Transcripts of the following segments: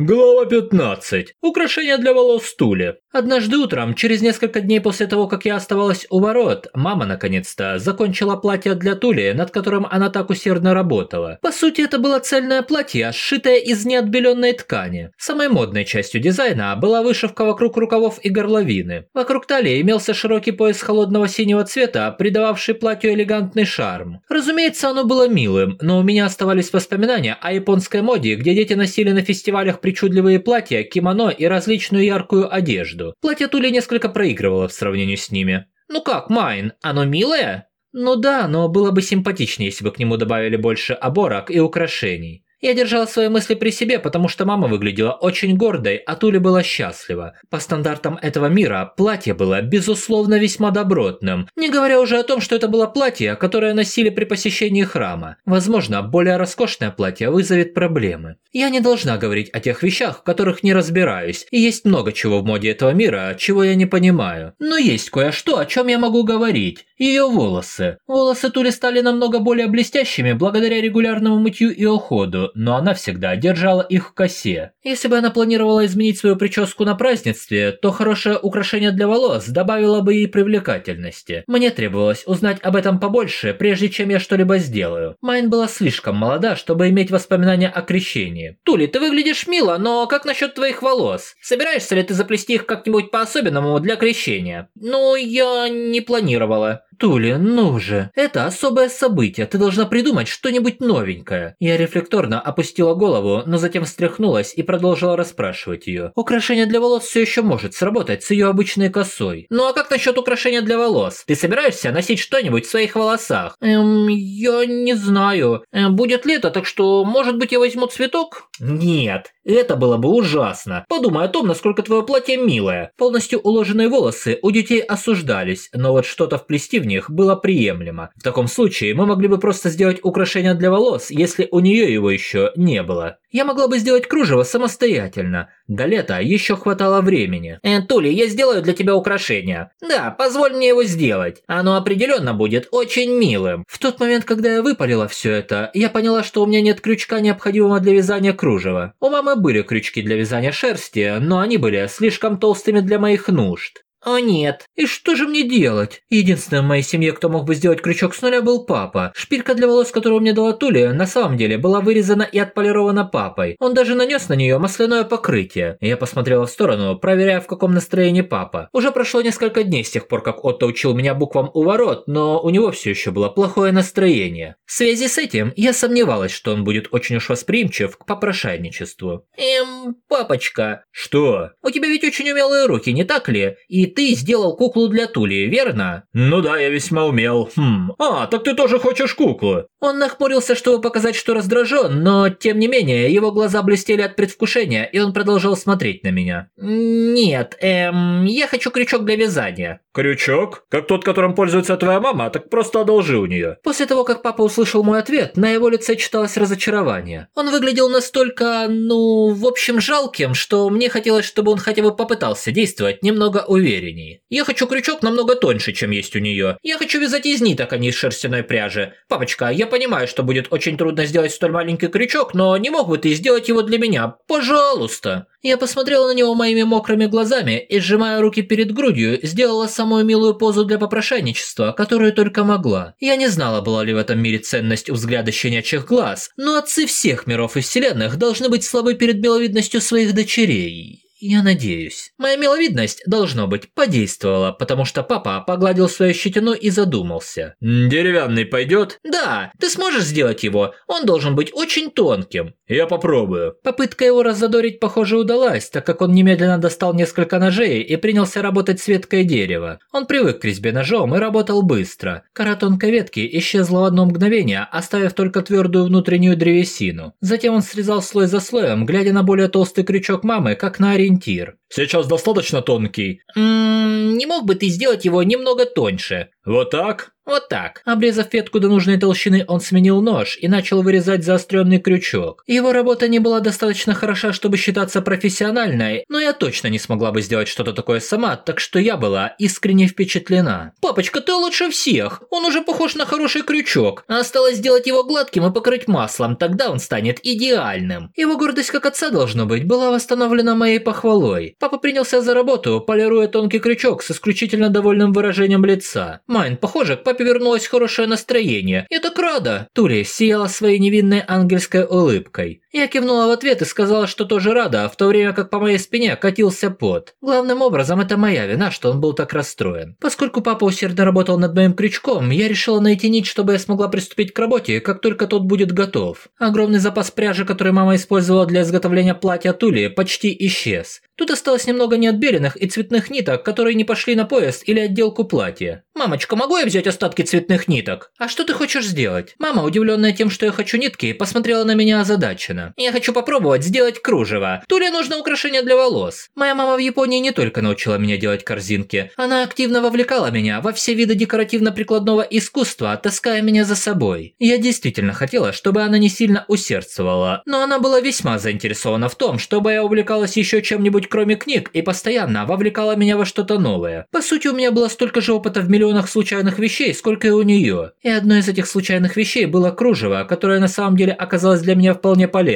Глава 15. Украшения для волос Тули. Однажды утром, через несколько дней после того, как я оставалась у ворот, мама наконец-то закончила платье для Тули, над которым она так усердно работала. По сути, это было цельное платье, сшитое из неотбеленной ткани. Самой модной частью дизайна была вышивка вокруг рукавов и горловины. Вокруг талии имелся широкий пояс холодного синего цвета, придававший платью элегантный шарм. Разумеется, оно было милым, но у меня оставались воспоминания о японской моде, где дети носили на фестивалях причудливые платья, кимоно и различную яркую одежду. Платье Тули несколько проигрывало в сравнении с ними. «Ну как, Майн, оно милое?» «Ну да, но было бы симпатичнее, если бы к нему добавили больше оборок и украшений». Я держала свои мысли при себе, потому что мама выглядела очень гордой, а Туля была счастлива. По стандартам этого мира, платье было, безусловно, весьма добротным, не говоря уже о том, что это было платье, которое носили при посещении храма. Возможно, более роскошное платье вызовет проблемы. Я не должна говорить о тех вещах, в которых не разбираюсь, и есть много чего в моде этого мира, чего я не понимаю. Но есть кое-что, о чем я могу говорить. Ее волосы. Волосы Тули стали намного более блестящими благодаря регулярному мытью и уходу, но она всегда держала их в косе. Если бы она планировала изменить свою прическу на празднестве, то хорошее украшение для волос добавило бы ей привлекательности. Мне требовалось узнать об этом побольше, прежде чем я что-либо сделаю. Майн была слишком молода, чтобы иметь воспоминания о крещении. «Тули, ты выглядишь мило, но как насчет твоих волос? Собираешься ли ты заплести их как-нибудь по-особенному для крещения?» «Ну, я не планировала». «Тули, ну же, это особое событие, ты должна придумать что-нибудь новенькое». Я рефлекторно опустила голову, но затем встряхнулась и продолжила расспрашивать ее. «Украшение для волос все еще может сработать с ее обычной косой». «Ну а как насчет украшения для волос? Ты собираешься носить что-нибудь в своих волосах?» «Эм, я не знаю. Эм, будет лето, так что, может быть, я возьму цветок?» «Нет, это было бы ужасно. Подумай о том, насколько твое платье милое. Полностью уложенные волосы у детей осуждались, но вот что-то вплести в них было приемлемо. В таком случае мы могли бы просто сделать украшение для волос, если у нее его еще не было. Я могла бы сделать кружево самостоятельно. До лета еще хватало времени. Э, Тули, я сделаю для тебя украшение. Да, позволь мне его сделать. Оно определенно будет очень милым. В тот момент, когда я выпалила все это, я поняла, что у меня нет крючка, необходимого для вязания кружева. У мамы были крючки для вязания шерсти, но они были слишком толстыми для моих нужд. «О нет, и что же мне делать? Единственным в моей семье, кто мог бы сделать крючок с нуля, был папа. Шпилька для волос, которую мне дала Туля, на самом деле была вырезана и отполирована папой. Он даже нанес на нее масляное покрытие. Я посмотрела в сторону, проверяя, в каком настроении папа. Уже прошло несколько дней с тех пор, как Отто учил меня буквам у ворот, но у него все еще было плохое настроение. В связи с этим я сомневалась, что он будет очень уж восприимчив к попрошайничеству. «Эм, папочка». «Что?» «У тебя ведь очень умелые руки, не так ли? И ты сделал куклу для Тули, верно? Ну да, я весьма умел. Хм. А, так ты тоже хочешь куклу? Он нахмурился, чтобы показать, что раздражен, но тем не менее, его глаза блестели от предвкушения, и он продолжал смотреть на меня. Нет, эм, я хочу крючок для вязания. Крючок? Как тот, которым пользуется твоя мама, так просто одолжи у нее. После того, как папа услышал мой ответ, на его лице читалось разочарование. Он выглядел настолько, ну, в общем, жалким, что мне хотелось, чтобы он хотя бы попытался действовать немного увереннее. Я хочу крючок намного тоньше, чем есть у нее. Я хочу вязать из ниток, а не из шерстяной пряжи. Папочка, я понимаю, что будет очень трудно сделать столь маленький крючок, но не мог бы ты сделать его для меня? Пожалуйста. Я посмотрела на него моими мокрыми глазами и, сжимая руки перед грудью, сделала самую милую позу для попрошайничества, которую только могла. Я не знала, была ли в этом мире ценность у взгляда щенячьих глаз, но отцы всех миров и вселенных должны быть слабы перед миловидностью своих дочерей. Я надеюсь. Моя миловидность, должно быть, подействовала, потому что папа погладил свою щетину и задумался. «Деревянный пойдет?» «Да, ты сможешь сделать его. Он должен быть очень тонким». «Я попробую». Попытка его раззадорить, похоже, удалась, так как он немедленно достал несколько ножей и принялся работать с веткой дерева. Он привык к резьбе ножом и работал быстро. Кора тонкой ветки исчезла в одно мгновение, оставив только твердую внутреннюю древесину. Затем он срезал слой за слоем, глядя на более толстый крючок мамы, как на ориентир. Сейчас достаточно тонкий. Ммм, не мог бы ты сделать его немного тоньше? Вот так? Вот так. Обрезав ветку до нужной толщины, он сменил нож и начал вырезать заостренный крючок. Его работа не была достаточно хороша, чтобы считаться профессиональной, но я точно не смогла бы сделать что-то такое сама, так что я была искренне впечатлена. «Папочка, ты лучше всех! Он уже похож на хороший крючок. Осталось сделать его гладким и покрыть маслом, тогда он станет идеальным». Его гордость как отца должно быть была восстановлена моей похвалой. Папа принялся за работу, полируя тонкий крючок с исключительно довольным выражением лица. Майн, похоже, к папе вернулось хорошее настроение. Я так рада. Тули сияла своей невинной ангельской улыбкой. Я кивнула в ответ и сказала, что тоже рада, в то время как по моей спине катился пот. Главным образом, это моя вина, что он был так расстроен. Поскольку папа усердно работал над моим крючком, я решила найти нить, чтобы я смогла приступить к работе, как только тот будет готов. Огромный запас пряжи, который мама использовала для изготовления платья Тули, почти исчез. Тут осталось немного неотбеленных и цветных ниток, которые не пошли на пояс или отделку платья. «Мамочка, могу я взять остатки цветных ниток?» «А что ты хочешь сделать?» Мама, удивленная тем, что я хочу нитки, посмотрела на меня озадаченно. «Я хочу попробовать сделать кружево. Туле нужно украшение для волос. Моя мама в Японии не только научила меня делать корзинки, она активно вовлекала меня во все виды декоративно-прикладного искусства, таская меня за собой. Я действительно хотела, чтобы она не сильно усердствовала, но она была весьма заинтересована в том, чтобы я увлекалась еще чем-нибудь кроме книг и постоянно вовлекала меня во что-то новое. По сути, у меня было столько же опыта в миллионах случайных вещей, сколько и у нее. И одной из этих случайных вещей было кружево, которое на самом деле оказалось для меня вполне полезным.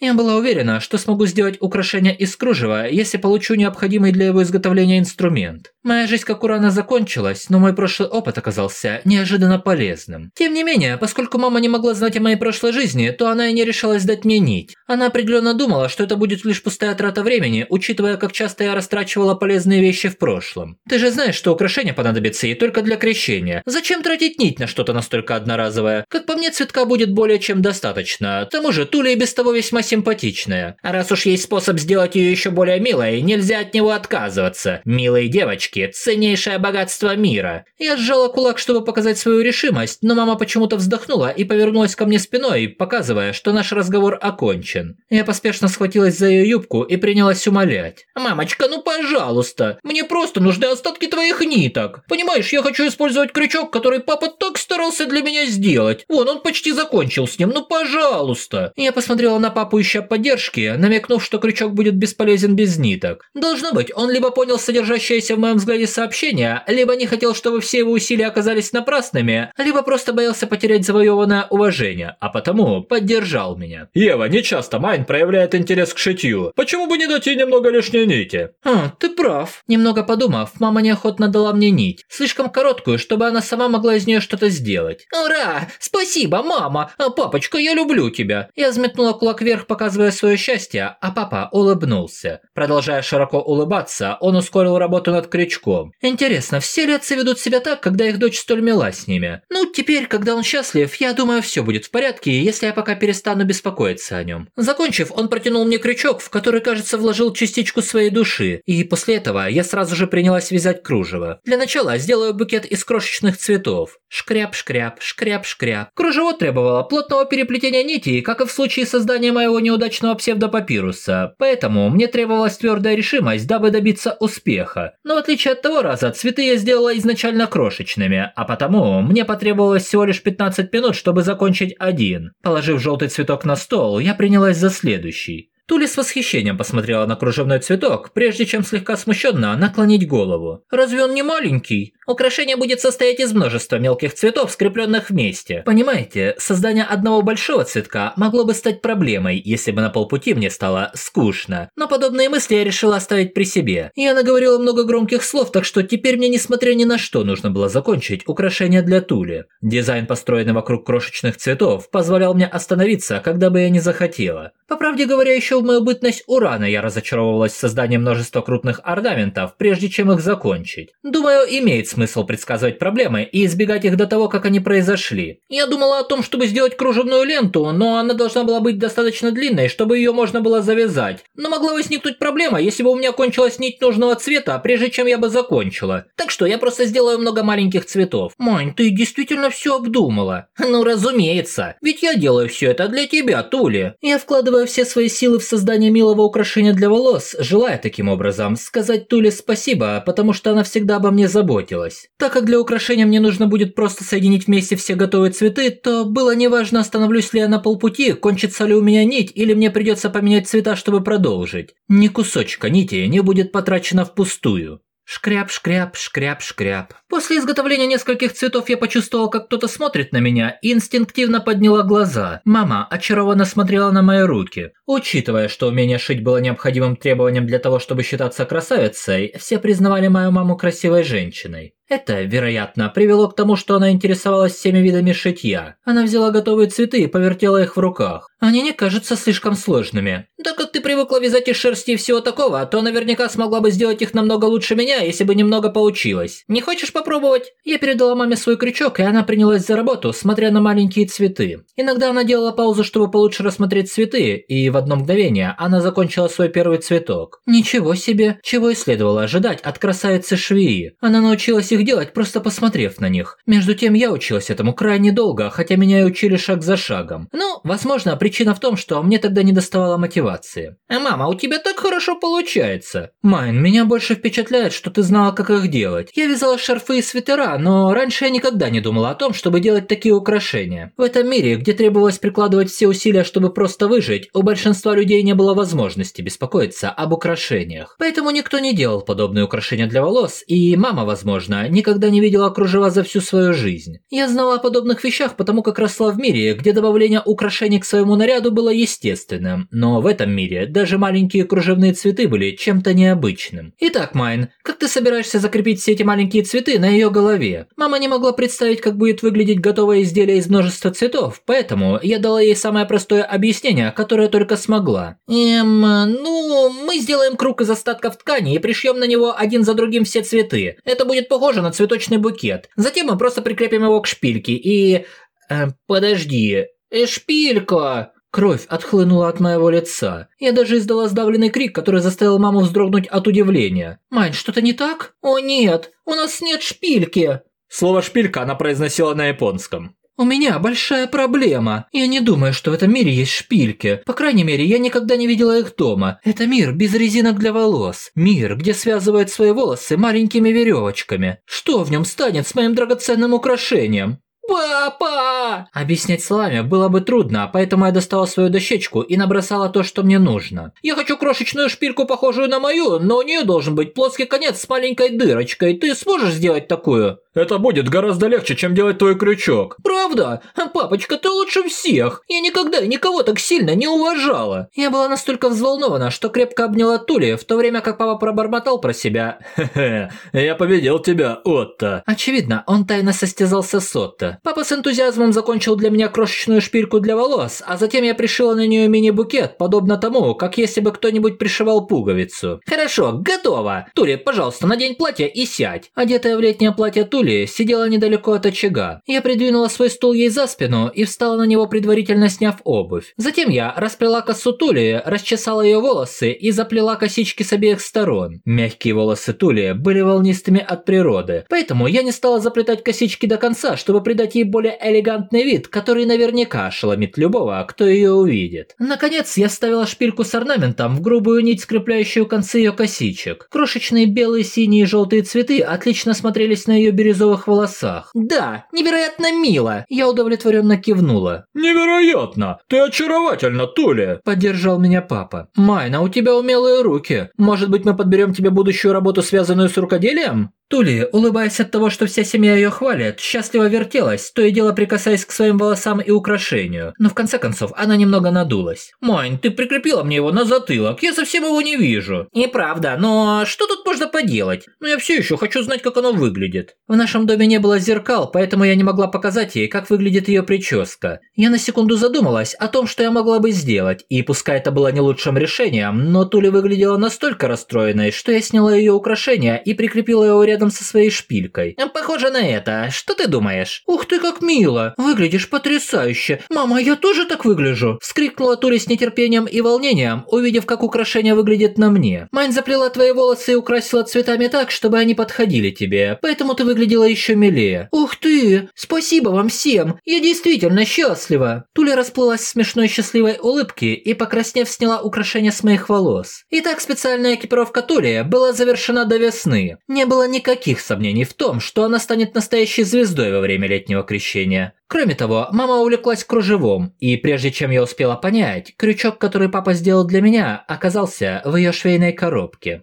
Я была уверена, что смогу сделать украшение из кружева, если получу необходимый для его изготовления инструмент. Моя жизнь как урана закончилась, но мой прошлый опыт оказался неожиданно полезным. Тем не менее, поскольку мама не могла знать о моей прошлой жизни, то она и не решалась дать мне нить. Она определенно думала, что это будет лишь пустая трата времени, учитывая, как часто я растрачивала полезные вещи в прошлом. Ты же знаешь, что украшение понадобится ей только для крещения. Зачем тратить нить на что-то настолько одноразовое? Как по мне, цветка будет более чем достаточно. К тому же, Туля и без того весьма симпатичная. А раз уж есть способ сделать ее еще более милой, нельзя от него отказываться. Милые девочки – ценнейшее богатство мира. Я сжала кулак, чтобы показать свою решимость, но мама почему-то вздохнула и повернулась ко мне спиной, показывая, что наш разговор окончен. Я поспешно схватилась за ее юбку и принялась умолять. «Мамочка, ну пожалуйста, мне просто нужны остатки твоих ниток. Понимаешь, я хочу использовать крючок, который папа так старался для меня сделать. Вон, он почти закончил с ним, ну пожалуйста». Я посмотрела на папу, ища поддержки, намекнув, что крючок будет бесполезен без ниток. Должно быть, он либо понял содержащееся в моем взгляде сообщения, либо не хотел, чтобы все его усилия оказались напрасными, либо просто боялся потерять завоеванное уважение, а потому поддержал меня. Ева, не часто Майн проявляет интерес к шитью. Почему бы не дать ей немного лишней нити? А, ты прав. Немного подумав, мама неохотно дала мне нить. Слишком короткую, чтобы она сама могла из нее что-то сделать. Ура! Спасибо, мама! А, папочка, я люблю тебя. Я взметнула кулак вверх, показывая свое счастье, а папа улыбнулся. Продолжая широко улыбаться, он ускорил работу над крючком. Интересно, все ли отцы ведут себя так, когда их дочь столь мила с ними? Ну, теперь, когда он счастлив, я думаю, все будет в порядке, если я пока перестану беспокоиться о нем. Закончив, он протянул мне крючок, в который, кажется, вложил частичку своей души, и после этого я сразу же принялась вязать кружево. Для начала сделаю букет из крошечных цветов. Шкряп-шкряп, шкряп-шкряп. Кружево требовало плотного переплетения нитей, как и в случае создания моего неудачного псевдопапируса, поэтому мне требовалась твердая решимость, дабы добиться успеха. Но в отличие от того раза, цветы я сделала изначально крошечными, а потому мне потребовалось всего лишь 15 минут, чтобы закончить один. Положив желтый цветок на стол, я принялась за следующий. Тули с восхищением посмотрела на кружевной цветок, прежде чем слегка смущенно наклонить голову. «Разве он не маленький? Украшение будет состоять из множества мелких цветов, скрепленных вместе. Понимаете, создание одного большого цветка могло бы стать проблемой, если бы на полпути мне стало скучно. Но подобные мысли я решила оставить при себе. Я наговорила много громких слов, так что теперь мне, несмотря ни на что, нужно было закончить украшение для Тули. Дизайн, построенный вокруг крошечных цветов, позволял мне остановиться, когда бы я не захотела. По правде говоря, еще в мою бытность урана я разочаровывалась в создании множества крупных орнаментов, прежде чем их закончить. Думаю, имеет смысл предсказывать проблемы и избегать их до того, как они произошли. Я думала о том, чтобы сделать кружевную ленту, но она должна была быть достаточно длинной, чтобы ее можно было завязать. Но могла возникнуть проблема, если бы у меня кончилась нить нужного цвета, прежде чем я бы закончила. Так что я просто сделаю много маленьких цветов. Мань, ты действительно все обдумала? Ну, разумеется. Ведь я делаю все это для тебя, Тули. Я вкладываю все свои силы в создание милого украшения для волос, желая таким образом сказать Туле спасибо, потому что она всегда обо мне заботилась. Получилось. Так как для украшения мне нужно будет просто соединить вместе все готовые цветы, то было неважно, остановлюсь ли я на полпути, кончится ли у меня нить, или мне придется поменять цвета, чтобы продолжить. Ни кусочка нити не будет потрачено впустую. Шкряп-шкряп, шкряп-шкряп. После изготовления нескольких цветов я почувствовал, как кто-то смотрит на меня и инстинктивно подняла глаза. Мама очарованно смотрела на мои руки. Учитывая, что умение шить было необходимым требованием для того, чтобы считаться красавицей, все признавали мою маму красивой женщиной. Это, вероятно, привело к тому, что она интересовалась всеми видами шитья. Она взяла готовые цветы и повертела их в руках. Они не кажутся слишком сложными. Да как ты привыкла вязать из шерсти и всего такого, то наверняка смогла бы сделать их намного лучше меня, если бы немного получилось. Не хочешь попробовать? Я передала маме свой крючок, и она принялась за работу, смотря на маленькие цветы. Иногда она делала паузу, чтобы получше рассмотреть цветы, и в одно мгновение она закончила свой первый цветок. Ничего себе, чего и следовало ожидать от красавицы швеи. Она научилась их делать, просто посмотрев на них. Между тем, я училась этому крайне долго, хотя меня и учили шаг за шагом. Ну, возможно, причина в том, что мне тогда не доставало мотивации. А мама, у тебя так хорошо получается. Майн, меня больше впечатляет, что ты знала, как их делать. Я вязала шарфы и свитера, но раньше я никогда не думала о том, чтобы делать такие украшения. В этом мире, где требовалось прикладывать все усилия, чтобы просто выжить, у большинства людей не было возможности беспокоиться об украшениях. Поэтому никто не делал подобные украшения для волос, и мама, возможно, никогда не видела кружева за всю свою жизнь. Я знала о подобных вещах, потому как росла в мире, где добавление украшений к своему наряду было естественным, но в этом мире даже маленькие кружевные цветы были чем-то необычным. Итак, Майн, как ты собираешься закрепить все эти маленькие цветы на ее голове? Мама не могла представить, как будет выглядеть готовое изделие из множества цветов, поэтому я дала ей самое простое объяснение, которое только смогла. Эм, ну, мы сделаем круг из остатков ткани и пришьем на него один за другим все цветы. Это будет похоже на цветочный букет. Затем мы просто прикрепим его к шпильке и... Э, подожди. Э, шпилька! Кровь отхлынула от моего лица. Я даже издала сдавленный крик, который заставил маму вздрогнуть от удивления. «Мань, что-то не так?» «О нет, у нас нет шпильки!» Слово «шпилька» она произносила на японском. «У меня большая проблема. Я не думаю, что в этом мире есть шпильки. По крайней мере, я никогда не видела их дома. Это мир без резинок для волос. Мир, где связывают свои волосы маленькими веревочками. Что в нем станет с моим драгоценным украшением?» «Папа!» Объяснять словами было бы трудно, поэтому я достала свою дощечку и набросала то, что мне нужно. «Я хочу крошечную шпильку, похожую на мою, но у нее должен быть плоский конец с маленькой дырочкой. Ты сможешь сделать такую?» Это будет гораздо легче, чем делать твой крючок. Правда? Папочка, ты лучше всех. Я никогда никого так сильно не уважала. Я была настолько взволнована, что крепко обняла Тули, в то время как папа пробормотал про себя. Хе-хе, я победил тебя, Отто. Очевидно, он тайно состязался с Отто. Папа с энтузиазмом закончил для меня крошечную шпильку для волос, а затем я пришила на нее мини-букет, подобно тому, как если бы кто-нибудь пришивал пуговицу. Хорошо, готово. Тули, пожалуйста, надень платье и сядь. Одетая в летнее платье Тули Юлия сидела недалеко от очага. Я придвинула свой стул ей за спину и встала на него, предварительно сняв обувь. Затем я расплела косу Тули, расчесала ее волосы и заплела косички с обеих сторон. Мягкие волосы Тули были волнистыми от природы, поэтому я не стала заплетать косички до конца, чтобы придать ей более элегантный вид, который наверняка ошеломит любого, кто ее увидит. Наконец, я вставила шпильку с орнаментом в грубую нить, скрепляющую концы ее косичек. Крошечные белые, синие и желтые цветы отлично смотрелись на ее бирюзовой бирюзовых волосах. Да, невероятно мило. Я удовлетворенно кивнула. Невероятно! Ты очаровательна, Туля! Поддержал меня папа. Майна, у тебя умелые руки. Может быть, мы подберем тебе будущую работу, связанную с рукоделием? Тули, улыбаясь от того, что вся семья ее хвалит, счастливо вертелась, то и дело прикасаясь к своим волосам и украшению. Но в конце концов она немного надулась. «Мань, ты прикрепила мне его на затылок, я совсем его не вижу». «Неправда, но что тут можно поделать? Но я все еще хочу знать, как оно выглядит». В нашем доме не было зеркал, поэтому я не могла показать ей, как выглядит ее прическа. Я на секунду задумалась о том, что я могла бы сделать, и пускай это было не лучшим решением, но Тули выглядела настолько расстроенной, что я сняла ее украшение и прикрепила его рядом рядом со своей шпилькой. «Похоже на это. Что ты думаешь?» «Ух ты, как мило! Выглядишь потрясающе! Мама, я тоже так выгляжу!» Вскрикнула Тури с нетерпением и волнением, увидев, как украшение выглядит на мне. Майн заплела твои волосы и украсила цветами так, чтобы они подходили тебе, поэтому ты выглядела еще милее. Ух ты! Спасибо вам всем! Я действительно счастлива!» Туля расплылась в смешной счастливой улыбке и, покраснев, сняла украшения с моих волос. Итак, специальная экипировка Тули была завершена до весны. Не было никаких сомнений в том, что она станет настоящей звездой во время летнего крещения. Кроме того, мама увлеклась кружевом, и прежде чем я успела понять, крючок, который папа сделал для меня, оказался в ее швейной коробке.